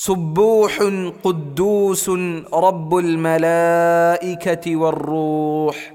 سبوح قدوس رب الملائكة والروح.